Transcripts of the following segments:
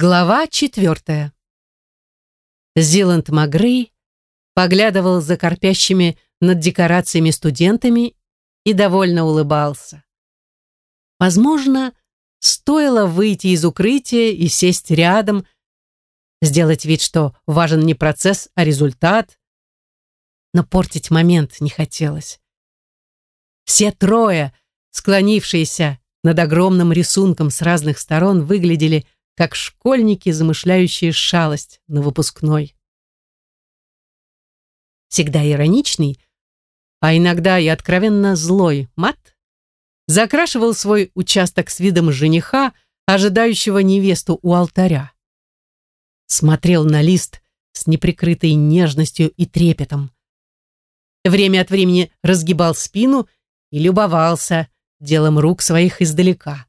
Глава четвертая. Зиланд Магрей поглядывал за корпящими над декорациями студентами и довольно улыбался. Возможно, стоило выйти из укрытия и сесть рядом, сделать вид, что важен не процесс, а результат, но портить момент не хотелось. Все трое, склонившиеся над огромным рисунком с разных сторон, выглядели как школьники, замышляющие шалость на выпускной. Всегда ироничный, а иногда и откровенно злой мат закрашивал свой участок с видом жениха, ожидающего невесту у алтаря. Смотрел на лист с неприкрытой нежностью и трепетом. Время от времени разгибал спину и любовался делом рук своих издалека.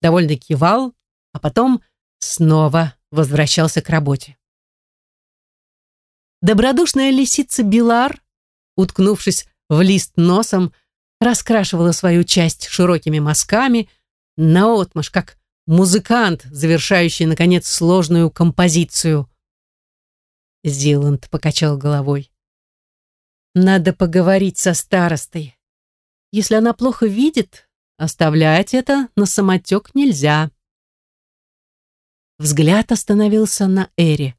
Довольно кивал, а потом снова возвращался к работе. Добродушная лисица Билар, уткнувшись в лист носом, раскрашивала свою часть широкими мазками, наотмашь, как музыкант, завершающий, наконец, сложную композицию. Зиланд покачал головой. «Надо поговорить со старостой. Если она плохо видит, оставлять это на самотек нельзя». Взгляд остановился на Эре.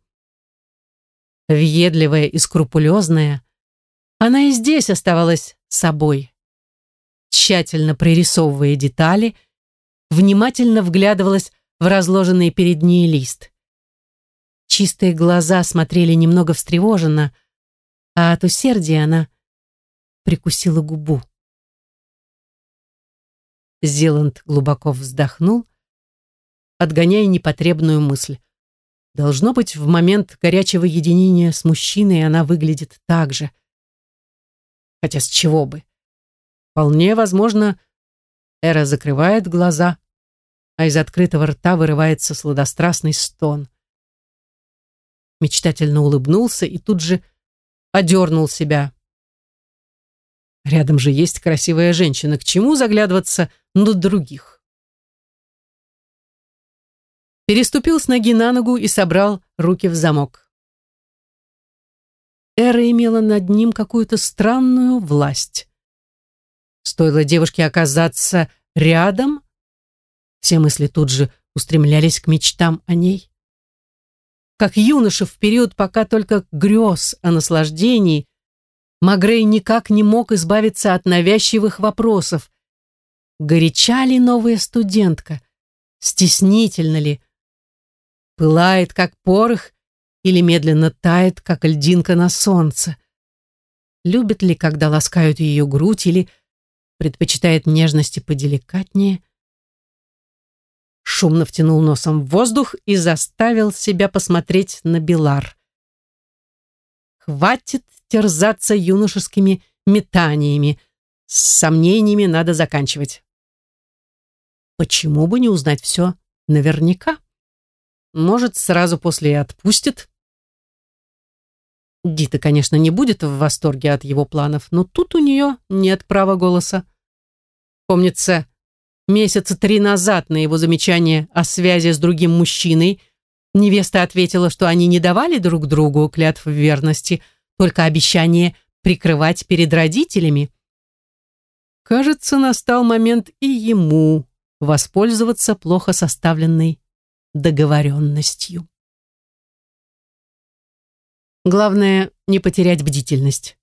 Въедливая и скрупулезная, она и здесь оставалась собой. Тщательно прорисовывая детали, внимательно вглядывалась в разложенный перед ней лист. Чистые глаза смотрели немного встревоженно, а от усердия она прикусила губу. Зеланд глубоко вздохнул отгоняя непотребную мысль. Должно быть, в момент горячего единения с мужчиной она выглядит так же. Хотя с чего бы? Вполне возможно, Эра закрывает глаза, а из открытого рта вырывается сладострастный стон. Мечтательно улыбнулся и тут же одернул себя. Рядом же есть красивая женщина, к чему заглядываться на других? Переступил с ноги на ногу и собрал руки в замок. Эра имела над ним какую-то странную власть. Стоило девушке оказаться рядом, все мысли тут же устремлялись к мечтам о ней. Как юноша в период пока только грез о наслаждении, Магрей никак не мог избавиться от навязчивых вопросов. Горяча ли новая студентка? Стеснительно ли? Пылает, как порох, или медленно тает, как льдинка на солнце. Любит ли, когда ласкают ее грудь, или предпочитает нежности поделикатнее? Шумно втянул носом в воздух и заставил себя посмотреть на Белар. Хватит терзаться юношескими метаниями. С сомнениями надо заканчивать. Почему бы не узнать все наверняка? Может, сразу после и отпустит. Дита, конечно, не будет в восторге от его планов, но тут у нее нет права голоса. Помнится, месяца три назад на его замечание о связи с другим мужчиной невеста ответила, что они не давали друг другу клятв верности, только обещание прикрывать перед родителями. Кажется, настал момент и ему воспользоваться плохо составленной договоренностью. Главное, не потерять бдительность.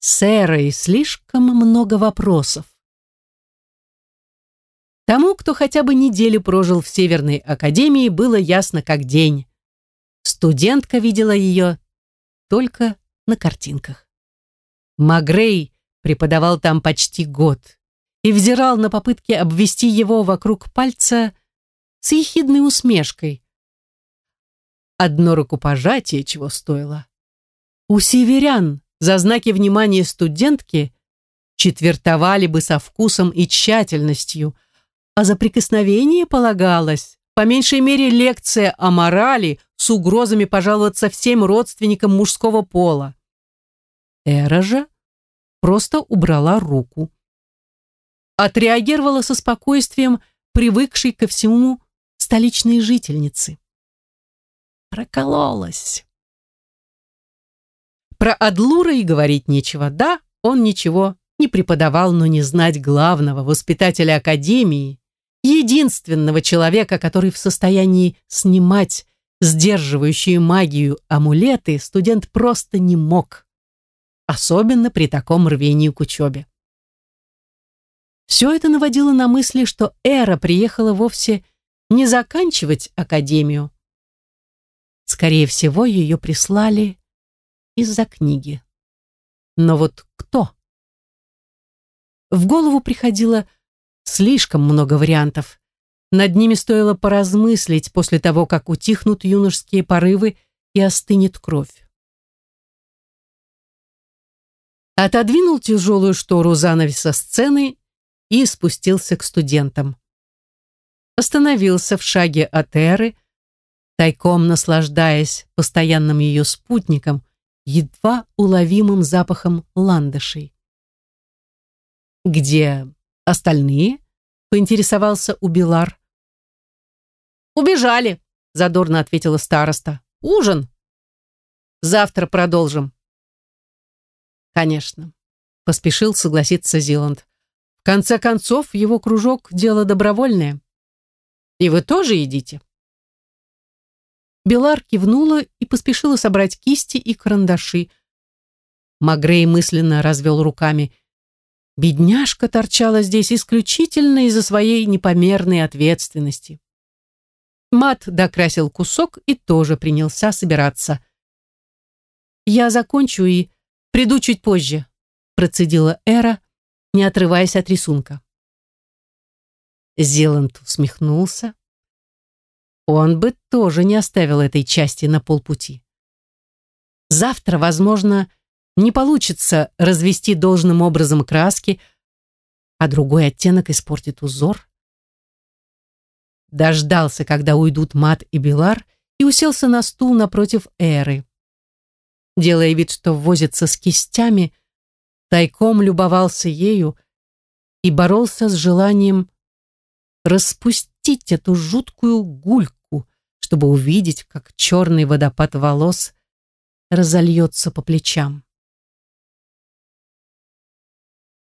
С Эрой слишком много вопросов. Тому, кто хотя бы неделю прожил в Северной Академии, было ясно как день. Студентка видела ее только на картинках. Магрей преподавал там почти год и взирал на попытки обвести его вокруг пальца с ехидной усмешкой. Одно рукопожатие чего стоило. У северян за знаки внимания студентки четвертовали бы со вкусом и тщательностью, а за прикосновение полагалось, по меньшей мере, лекция о морали с угрозами пожаловаться всем родственникам мужского пола. Эра же просто убрала руку. Отреагировала со спокойствием, привыкшей ко всему столичной жительницы. Прокололась. Про Адлура и говорить нечего. Да, он ничего не преподавал, но не знать главного воспитателя Академии, единственного человека, который в состоянии снимать сдерживающие магию амулеты, студент просто не мог. Особенно при таком рвении к учебе. Все это наводило на мысли, что Эра приехала вовсе не заканчивать академию. Скорее всего, ее прислали из-за книги. Но вот кто? В голову приходило слишком много вариантов. Над ними стоило поразмыслить после того, как утихнут юношеские порывы и остынет кровь. Отодвинул тяжелую штору занавеса сцены и спустился к студентам. Остановился в шаге от Эры, тайком наслаждаясь постоянным ее спутником, едва уловимым запахом ландышей. «Где остальные?» — поинтересовался Убилар. «Убежали», — задорно ответила староста. «Ужин. Завтра продолжим». «Конечно», — поспешил согласиться Зиланд. «В конце концов, его кружок — дело добровольное. И вы тоже едите?» Белар кивнула и поспешила собрать кисти и карандаши. Магрей мысленно развел руками. Бедняжка торчала здесь исключительно из-за своей непомерной ответственности. Мат докрасил кусок и тоже принялся собираться. «Я закончу и приду чуть позже», процедила Эра, не отрываясь от рисунка. Зеланд усмехнулся, он бы тоже не оставил этой части на полпути. Завтра, возможно, не получится развести должным образом краски, а другой оттенок испортит узор. Дождался, когда уйдут Мат и Белар, и уселся на стул напротив Эры. Делая вид, что возится с кистями, тайком любовался ею и боролся с желанием распустить эту жуткую гульку чтобы увидеть, как черный водопад волос разольется по плечам.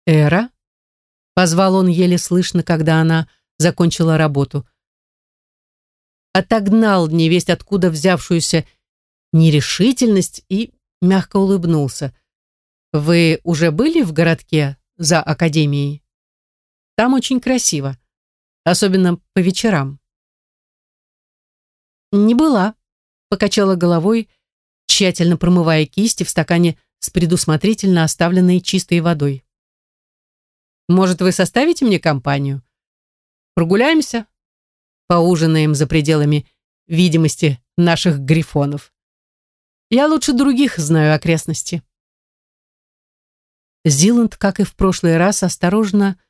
«Эра?» — позвал он еле слышно, когда она закончила работу. Отогнал невесть откуда взявшуюся нерешительность и мягко улыбнулся. «Вы уже были в городке за академией? Там очень красиво, особенно по вечерам». «Не была», — покачала головой, тщательно промывая кисти в стакане с предусмотрительно оставленной чистой водой. «Может, вы составите мне компанию? Прогуляемся? Поужинаем за пределами видимости наших грифонов. Я лучше других знаю окрестности». Зиланд, как и в прошлый раз, осторожно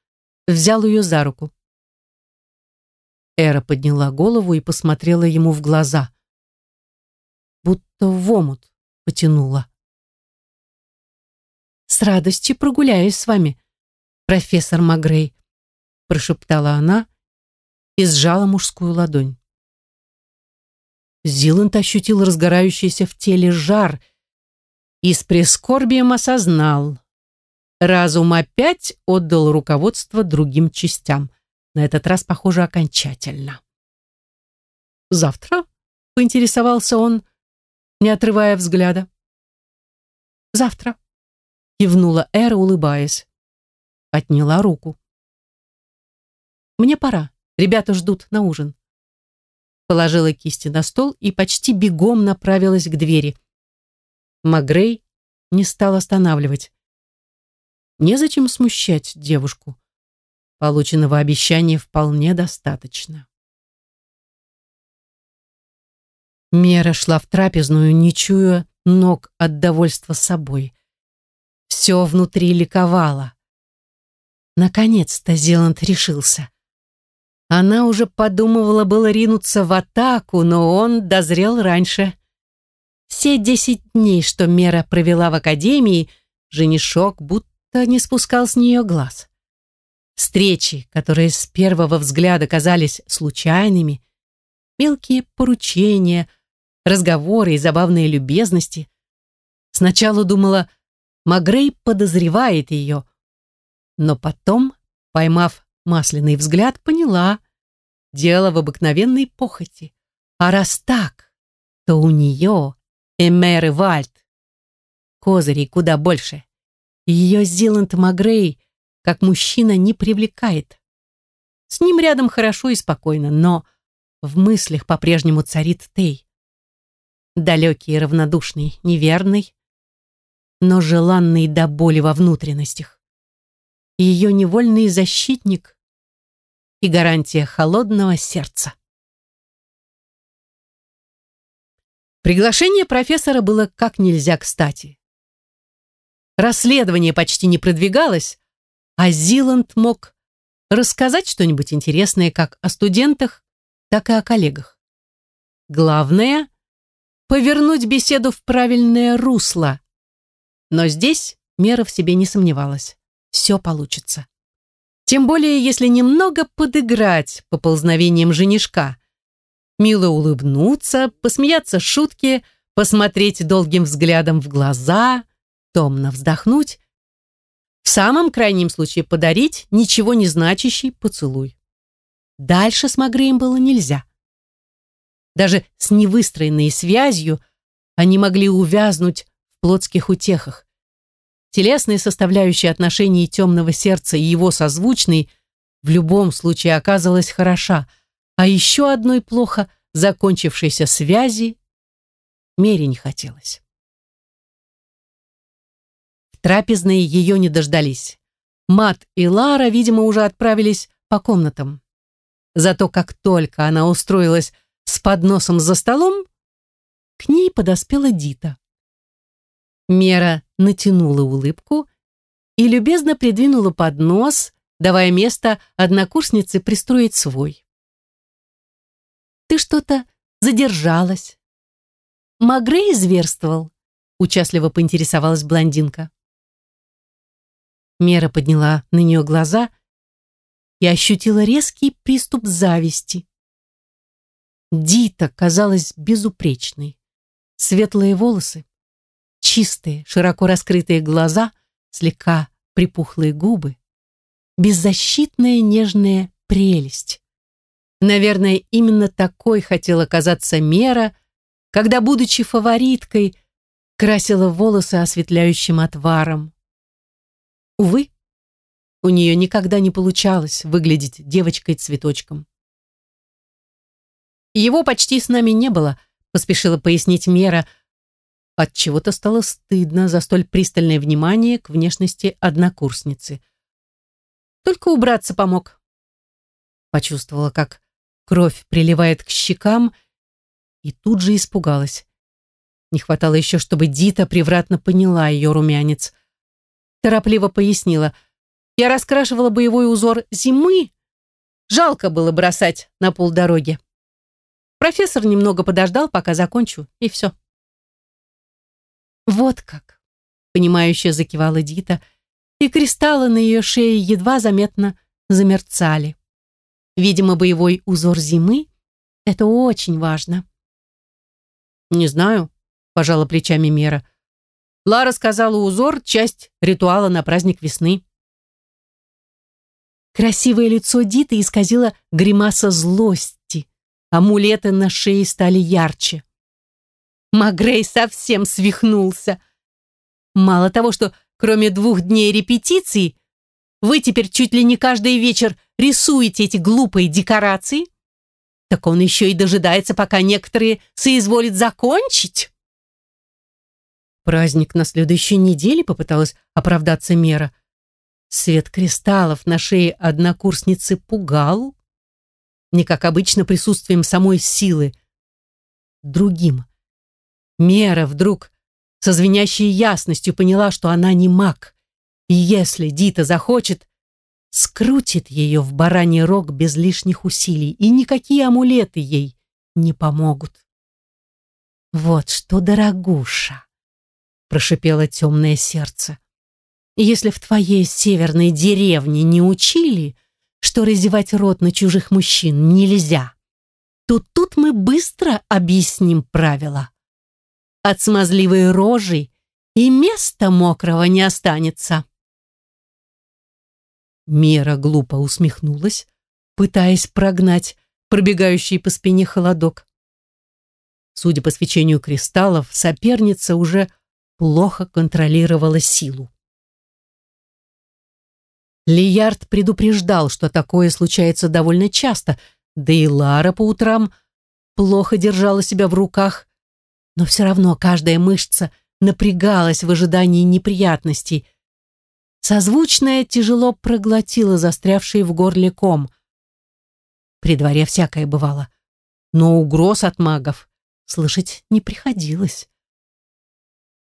взял ее за руку. Эра подняла голову и посмотрела ему в глаза. Будто в омут потянула. «С радостью прогуляюсь с вами, профессор Магрей», прошептала она и сжала мужскую ладонь. Зиланд ощутил разгорающийся в теле жар и с прискорбием осознал. Разум опять отдал руководство другим частям. На этот раз, похоже, окончательно. «Завтра?» — поинтересовался он, не отрывая взгляда. «Завтра», — кивнула Эра, улыбаясь. Отняла руку. «Мне пора. Ребята ждут на ужин». Положила кисти на стол и почти бегом направилась к двери. Магрей не стал останавливать. Незачем смущать девушку. Полученного обещания вполне достаточно. Мера шла в трапезную, не чуя ног от довольства собой. Все внутри ликовало. Наконец-то Зеланд решился. Она уже подумывала было ринуться в атаку, но он дозрел раньше. Все десять дней, что Мера провела в академии, женишок будто не спускал с нее глаз. Встречи, которые с первого взгляда казались случайными, Мелкие поручения, разговоры и забавные любезности. Сначала думала, Магрей подозревает ее, но потом, поймав масляный взгляд, поняла, дело в обыкновенной похоти. А раз так, то у нее, Эмеры Вальд, козырей куда больше. Ее Зиланд Магрей, как мужчина, не привлекает. С ним рядом хорошо и спокойно, но в мыслях по-прежнему царит Тей. Далекий равнодушный, неверный, но желанный до боли во внутренностях. Ее невольный защитник и гарантия холодного сердца. Приглашение профессора было как нельзя кстати. Расследование почти не продвигалось, а Зиланд мог рассказать что-нибудь интересное как о студентах, так и о коллегах. Главное — повернуть беседу в правильное русло. Но здесь Мера в себе не сомневалась. Все получится. Тем более, если немного подыграть поползновением женишка. Мило улыбнуться, посмеяться шутки, посмотреть долгим взглядом в глаза, томно вздохнуть в самом крайнем случае подарить ничего не значащий поцелуй. Дальше с Магреем было нельзя. Даже с невыстроенной связью они могли увязнуть в плотских утехах. Телесные составляющие отношений темного сердца и его созвучной в любом случае оказалась хороша, а еще одной плохо закончившейся связи Мере не хотелось трапезной ее не дождались. Мат и Лара, видимо, уже отправились по комнатам. Зато как только она устроилась с подносом за столом, к ней подоспела Дита. Мера натянула улыбку и любезно придвинула поднос, давая место однокурснице пристроить свой. «Ты что-то задержалась». «Магрей зверствовал?» — участливо поинтересовалась блондинка. Мера подняла на нее глаза и ощутила резкий приступ зависти. Дита казалась безупречной. Светлые волосы, чистые, широко раскрытые глаза, слегка припухлые губы, беззащитная нежная прелесть. Наверное, именно такой хотела казаться Мера, когда, будучи фавориткой, красила волосы осветляющим отваром. Увы, у нее никогда не получалось выглядеть девочкой-цветочком. Его почти с нами не было, поспешила пояснить Мера. От чего-то стало стыдно за столь пристальное внимание к внешности однокурсницы. Только убраться помог. Почувствовала, как кровь приливает к щекам, и тут же испугалась. Не хватало еще, чтобы Дита превратно поняла ее румянец торопливо пояснила. Я раскрашивала боевой узор зимы. Жалко было бросать на полдороги. Профессор немного подождал, пока закончу, и все. Вот как, понимающе закивала Дита, и кристаллы на ее шее едва заметно замерцали. Видимо, боевой узор зимы — это очень важно. Не знаю, пожала плечами Мера. Лара сказала, узор — часть ритуала на праздник весны. Красивое лицо Диты исказило гримаса злости. Амулеты на шее стали ярче. Магрей совсем свихнулся. Мало того, что кроме двух дней репетиций, вы теперь чуть ли не каждый вечер рисуете эти глупые декорации, так он еще и дожидается, пока некоторые соизволят закончить. Праздник на следующей неделе попыталась оправдаться Мера. Свет кристаллов на шее однокурсницы пугал. Не как обычно присутствием самой силы. Другим. Мера вдруг со звенящей ясностью поняла, что она не маг. И если Дита захочет, скрутит ее в бараний рог без лишних усилий, и никакие амулеты ей не помогут. Вот что, дорогуша, прошипело темное сердце. Если в твоей северной деревне не учили, что разевать рот на чужих мужчин нельзя, то тут мы быстро объясним правила. От смазливой рожи и места мокрого не останется. Мера глупо усмехнулась, пытаясь прогнать пробегающий по спине холодок. Судя по свечению кристаллов, соперница уже плохо контролировала силу. Лиярд предупреждал, что такое случается довольно часто, да и Лара по утрам плохо держала себя в руках, но все равно каждая мышца напрягалась в ожидании неприятностей. Созвучная тяжело проглотила застрявший в горле ком. При дворе всякое бывало, но угроз от магов слышать не приходилось.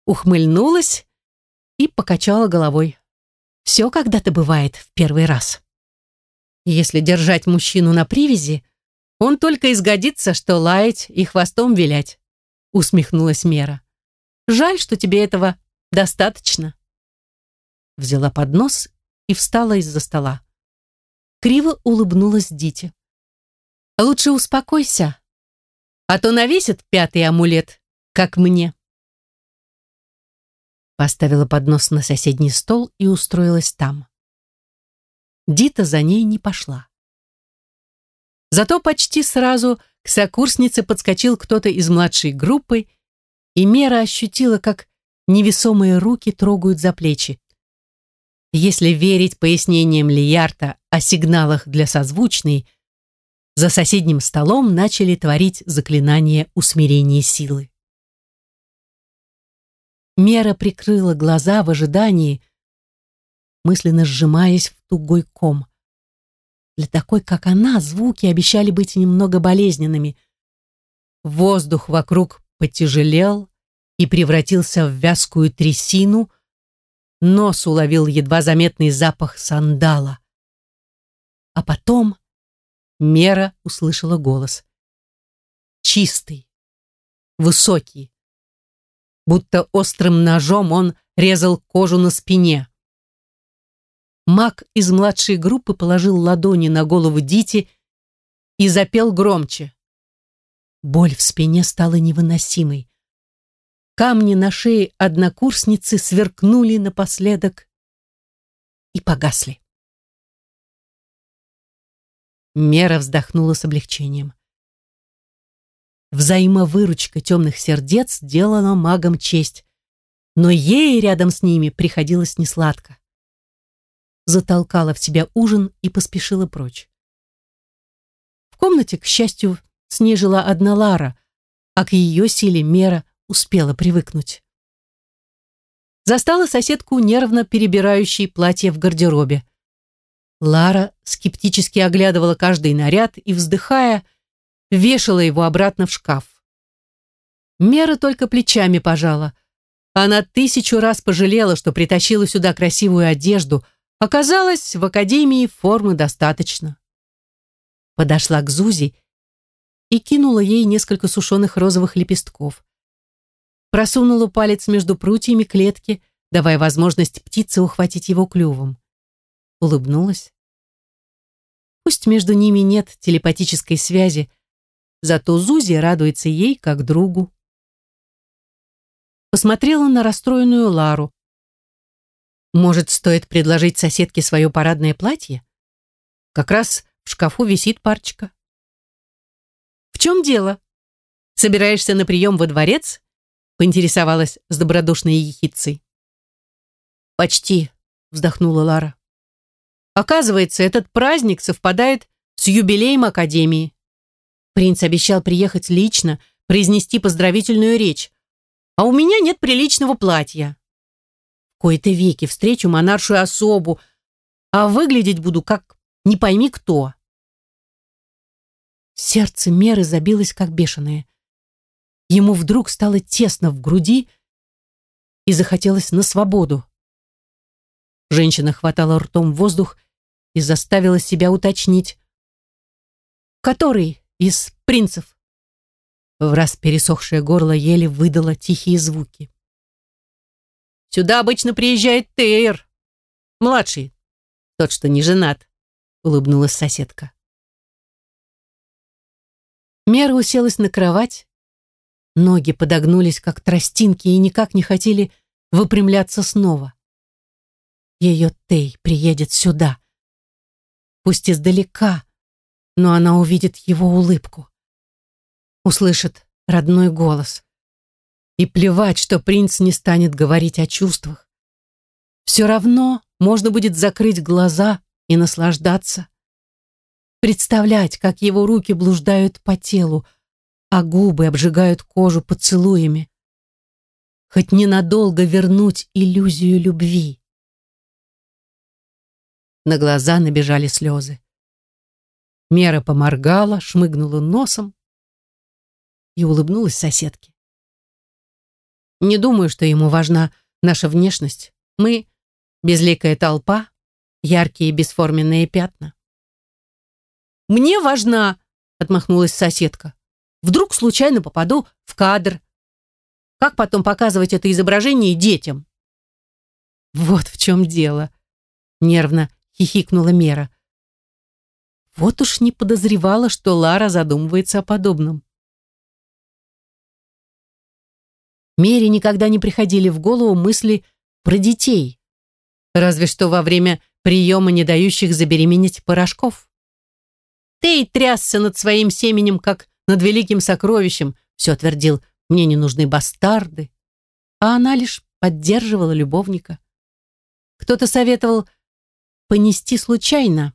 Ухмыльнулась и покачала головой. Все когда-то бывает в первый раз. Если держать мужчину на привязи, он только изгодится, что лаять и хвостом вилять, усмехнулась Мера. Жаль, что тебе этого достаточно. Взяла поднос и встала из-за стола. Криво улыбнулась Дите. Лучше успокойся, а то навесит пятый амулет, как мне. Поставила поднос на соседний стол и устроилась там. Дита за ней не пошла. Зато почти сразу к сокурснице подскочил кто-то из младшей группы, и Мера ощутила, как невесомые руки трогают за плечи. Если верить пояснениям Лиярта о сигналах для созвучной, за соседним столом начали творить заклинание усмирения силы. Мера прикрыла глаза в ожидании, мысленно сжимаясь в тугой ком. Для такой, как она, звуки обещали быть немного болезненными. Воздух вокруг потяжелел и превратился в вязкую трясину, нос уловил едва заметный запах сандала. А потом Мера услышала голос. Чистый, высокий. Будто острым ножом он резал кожу на спине. Маг из младшей группы положил ладони на голову Дити и запел громче. Боль в спине стала невыносимой. Камни на шее однокурсницы сверкнули напоследок и погасли. Мера вздохнула с облегчением. Взаимовыручка темных сердец делала магам честь, но ей рядом с ними приходилось несладко. Затолкала в себя ужин и поспешила прочь. В комнате, к счастью, с ней жила одна Лара, а к ее силе Мера успела привыкнуть. Застала соседку, нервно перебирающей платье в гардеробе. Лара скептически оглядывала каждый наряд и, вздыхая, вешала его обратно в шкаф. Мера только плечами пожала. Она тысячу раз пожалела, что притащила сюда красивую одежду. Оказалось, в академии формы достаточно. Подошла к Зузи и кинула ей несколько сушеных розовых лепестков. Просунула палец между прутьями клетки, давая возможность птице ухватить его клювом улыбнулась. Пусть между ними нет телепатической связи, зато Зузи радуется ей как другу. Посмотрела на расстроенную Лару. Может, стоит предложить соседке свое парадное платье? Как раз в шкафу висит парочка. «В чем дело? Собираешься на прием во дворец?» поинтересовалась с добродушной ехидцей. «Почти», — вздохнула Лара. Оказывается, этот праздник совпадает с юбилеем Академии. Принц обещал приехать лично, произнести поздравительную речь. А у меня нет приличного платья. В кои-то веки встречу монаршую особу, а выглядеть буду как не пойми кто. Сердце Меры забилось как бешеное. Ему вдруг стало тесно в груди и захотелось на свободу. Женщина хватала ртом воздух и заставила себя уточнить. «Который из принцев?» В раз пересохшее горло еле выдало тихие звуки. «Сюда обычно приезжает Тейр, младший, тот, что не женат», улыбнулась соседка. Мера уселась на кровать. Ноги подогнулись, как тростинки, и никак не хотели выпрямляться снова. Ее Тей приедет сюда. Пусть издалека, но она увидит его улыбку. Услышит родной голос. И плевать, что принц не станет говорить о чувствах. Все равно можно будет закрыть глаза и наслаждаться. Представлять, как его руки блуждают по телу, а губы обжигают кожу поцелуями. Хоть ненадолго вернуть иллюзию любви. На глаза набежали слезы. Мера поморгала, шмыгнула носом и улыбнулась соседке. Не думаю, что ему важна наша внешность. Мы — безликая толпа, яркие бесформенные пятна. «Мне важна!» — отмахнулась соседка. «Вдруг случайно попаду в кадр. Как потом показывать это изображение детям?» «Вот в чем дело!» — нервно хихикнула Мера. Вот уж не подозревала, что Лара задумывается о подобном. Мере никогда не приходили в голову мысли про детей. Разве что во время приема не дающих забеременеть порошков. Тей трясся над своим семенем, как над великим сокровищем, все твердил, мне не нужны бастарды. А она лишь поддерживала любовника. Кто-то советовал понести случайно,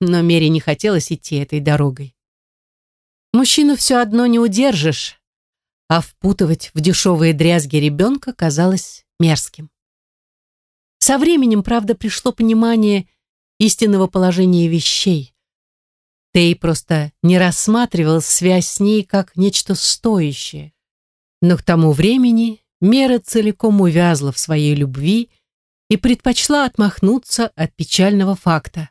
но Мере не хотелось идти этой дорогой. Мужчину все одно не удержишь, а впутывать в дешевые дрязги ребенка казалось мерзким. Со временем, правда, пришло понимание истинного положения вещей. Тей просто не рассматривал связь с ней как нечто стоящее. Но к тому времени Мера целиком увязла в своей любви и предпочла отмахнуться от печального факта.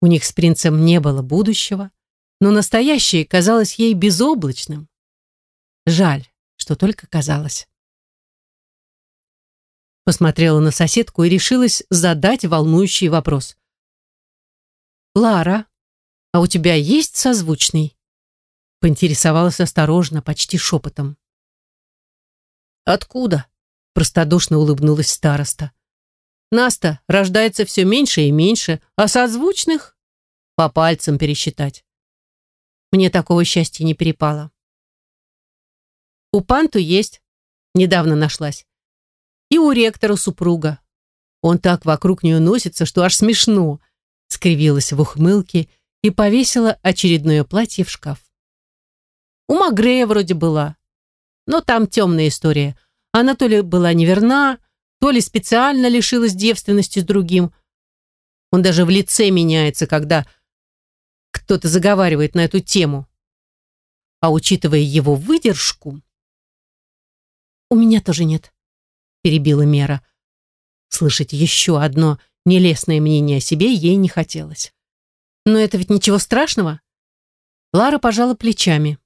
У них с принцем не было будущего, но настоящее казалось ей безоблачным. Жаль, что только казалось. Посмотрела на соседку и решилась задать волнующий вопрос. «Лара, а у тебя есть созвучный?» Поинтересовалась осторожно, почти шепотом. «Откуда?» – простодушно улыбнулась староста. «Наста рождается все меньше и меньше, а созвучных – по пальцам пересчитать. Мне такого счастья не перепало. У Панту есть. Недавно нашлась. И у ректора супруга. Он так вокруг нее носится, что аж смешно. Скривилась в ухмылке и повесила очередное платье в шкаф. У Магрея вроде была. Но там темная история. Она то ли была неверна, то ли специально лишилась девственности с другим. Он даже в лице меняется, когда кто-то заговаривает на эту тему. А учитывая его выдержку, «У меня тоже нет», — перебила Мера. Слышать еще одно нелестное мнение о себе ей не хотелось. «Но это ведь ничего страшного?» Лара пожала плечами.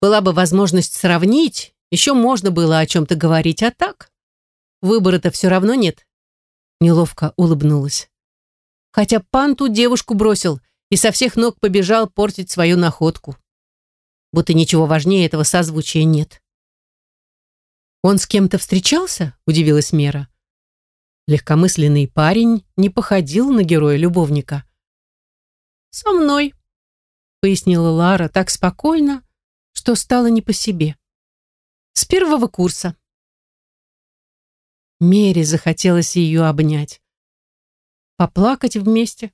«Была бы возможность сравнить, еще можно было о чем-то говорить, а так? Выбора-то все равно нет». Неловко улыбнулась. Хотя Панту девушку бросил и со всех ног побежал портить свою находку. Будто ничего важнее этого созвучия нет. «Он с кем-то встречался?» – удивилась Мера. Легкомысленный парень не походил на героя-любовника. «Со мной», – пояснила Лара так спокойно, что стало не по себе. «С первого курса». Мере захотелось ее обнять. Поплакать вместе,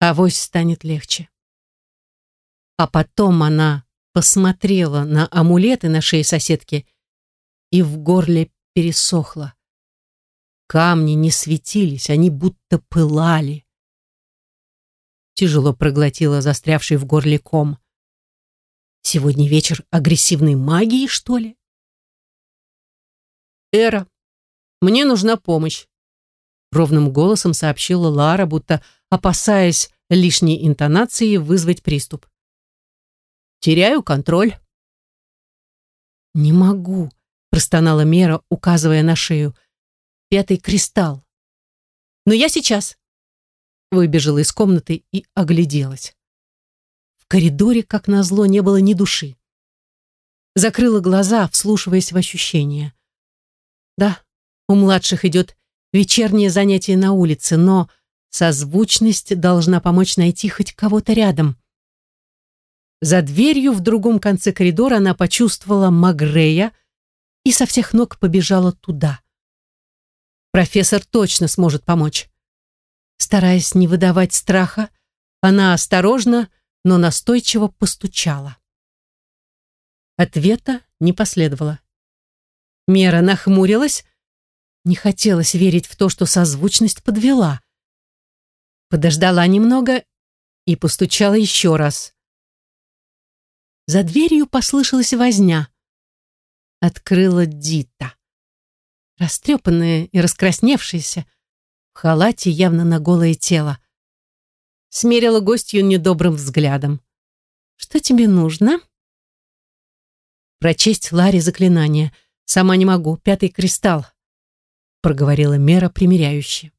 а авось станет легче. А потом она посмотрела на амулеты на шее соседки и в горле пересохло. Камни не светились, они будто пылали. Тяжело проглотила застрявший в горле ком. Сегодня вечер агрессивной магии, что ли? Эра, мне нужна помощь. Ровным голосом сообщила Лара, будто опасаясь лишней интонации вызвать приступ. Теряю контроль. Не могу, простонала Мера, указывая на шею. «Пятый кристалл». «Но я сейчас». Выбежала из комнаты и огляделась. В коридоре, как назло, не было ни души. Закрыла глаза, вслушиваясь в ощущения. Да, у младших идет вечернее занятие на улице, но созвучность должна помочь найти хоть кого-то рядом. За дверью в другом конце коридора она почувствовала Магрея и со всех ног побежала туда. Профессор точно сможет помочь. Стараясь не выдавать страха, она осторожно, но настойчиво постучала. Ответа не последовало. Мера нахмурилась, не хотелось верить в то, что созвучность подвела. Подождала немного и постучала еще раз. За дверью послышалась возня. Открыла Дита. Растрепанная и раскрасневшаяся, в халате явно на голое тело. Смерила гостью недобрым взглядом. «Что тебе нужно?» «Прочесть Ларе заклинание. Сама не могу. Пятый кристалл», проговорила Мера примиряюще.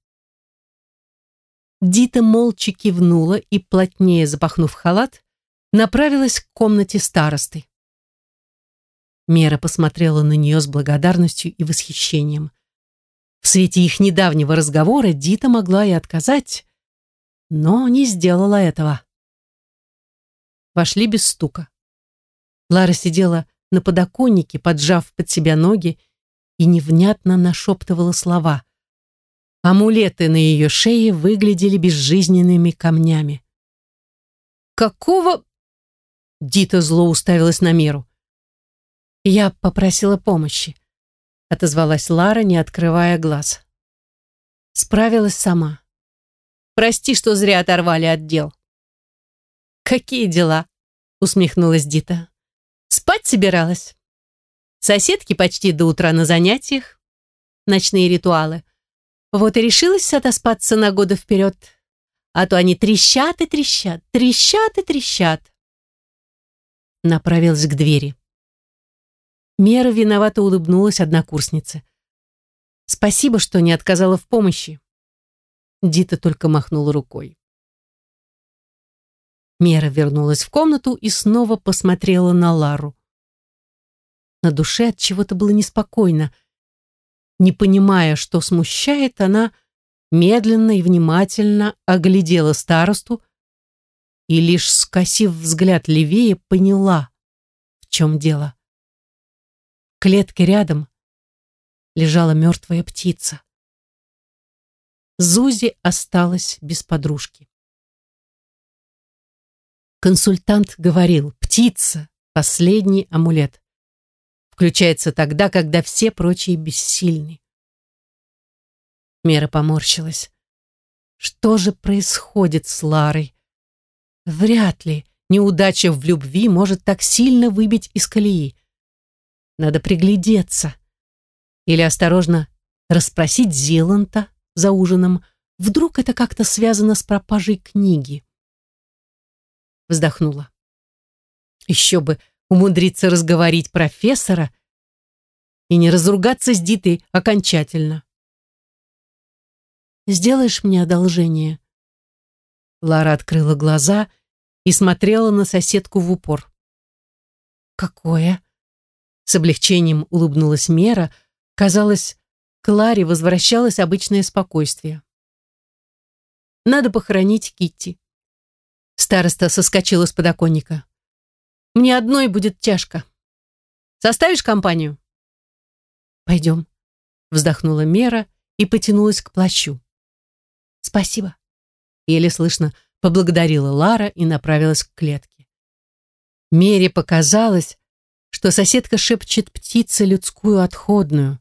Дита молча кивнула и, плотнее запахнув халат, направилась к комнате старосты. Мера посмотрела на нее с благодарностью и восхищением. В свете их недавнего разговора Дита могла и отказать, но не сделала этого. Вошли без стука. Лара сидела на подоконнике, поджав под себя ноги, и невнятно нашептывала слова. Амулеты на ее шее выглядели безжизненными камнями. «Какого...» Дита зло уставилась на Меру. «Я попросила помощи отозвалась Лара, не открывая глаз. Справилась сама. Прости, что зря оторвали отдел. Какие дела? усмехнулась Дита. Спать собиралась. Соседки почти до утра на занятиях. Ночные ритуалы. Вот и решилась отоспаться на годы вперед. А то они трещат и трещат, трещат и трещат. Направилась к двери. Мера виновато улыбнулась однокурснице. «Спасибо, что не отказала в помощи». Дита только махнула рукой. Мера вернулась в комнату и снова посмотрела на Лару. На душе от чего-то было неспокойно. Не понимая, что смущает, она медленно и внимательно оглядела старосту и лишь скосив взгляд левее, поняла, в чем дело клетке рядом лежала мертвая птица. Зузи осталась без подружки. Консультант говорил, птица — последний амулет. Включается тогда, когда все прочие бессильны. Мера поморщилась. Что же происходит с Ларой? Вряд ли неудача в любви может так сильно выбить из колеи. Надо приглядеться. Или осторожно расспросить Зеланта за ужином. Вдруг это как-то связано с пропажей книги. Вздохнула. Еще бы умудриться разговорить профессора и не разругаться с Дитой окончательно. «Сделаешь мне одолжение?» Лара открыла глаза и смотрела на соседку в упор. «Какое?» С облегчением улыбнулась Мера. Казалось, к Ларе возвращалось обычное спокойствие. Надо похоронить Китти. Староста соскочила с подоконника. Мне одной будет тяжко. Составишь компанию? Пойдем. Вздохнула Мера и потянулась к плащу. Спасибо. Еле слышно поблагодарила Лара и направилась к клетке. Мере показалось, что соседка шепчет птице людскую отходную.